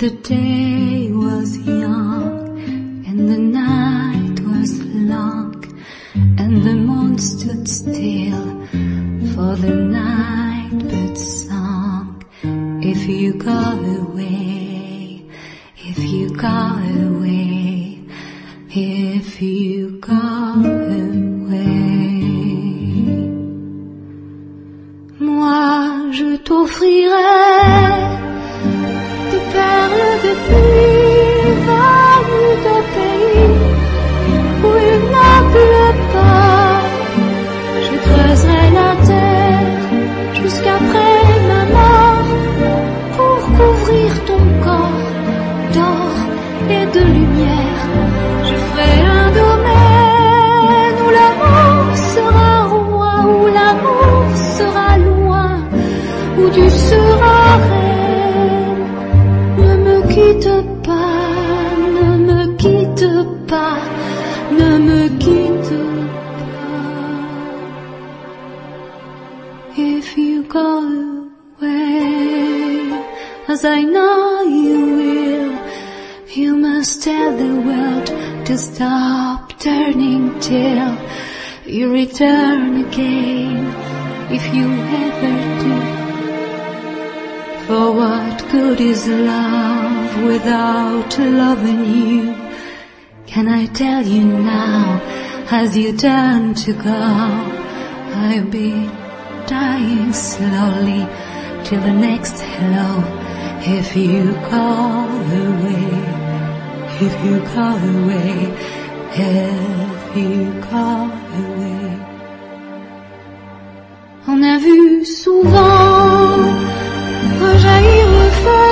the day was young and the night was long and the moon stood still for the night bird's song. If you go away, if you go away, if you go away. Moi, je t'offrirai corps d'or et de lumière. Je ferai un domaine où l'amour sera roi, où l'amour sera loin, où tu seras reine. Ne me quitte pas, ne me quitte pas, ne me quitte pas. As I know you will, you must tell the world to stop turning till you return again, if you ever do. For what good is love without loving you? Can I tell you now, as you turn to go, I'll be dying slowly till the next hello. If you go away, if you go away, if you go away. On a vu souvent rejaillir le feu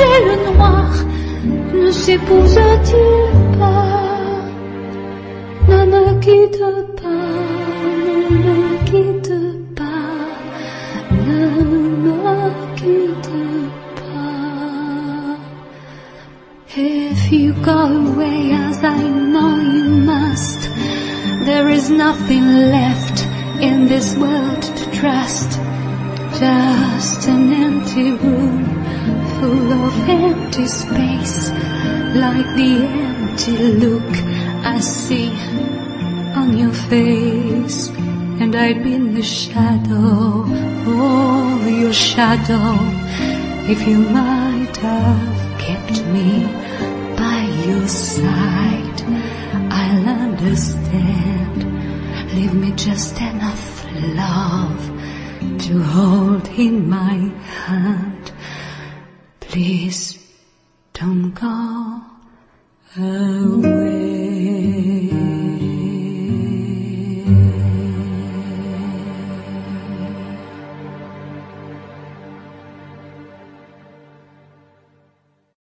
et le noir ne s'épousent-ils pas Ne me quitte pas, ne me quitte pas, ne me quitte pas. If you go away as I know you must, there is nothing left in this world to trust. Just an empty room full of empty space, like the empty look I see on your face. And I'd be the shadow, oh, your shadow, if you might have kept me by your side. I'll understand. Leave me just enough love to hold in my hand. Please don't go away.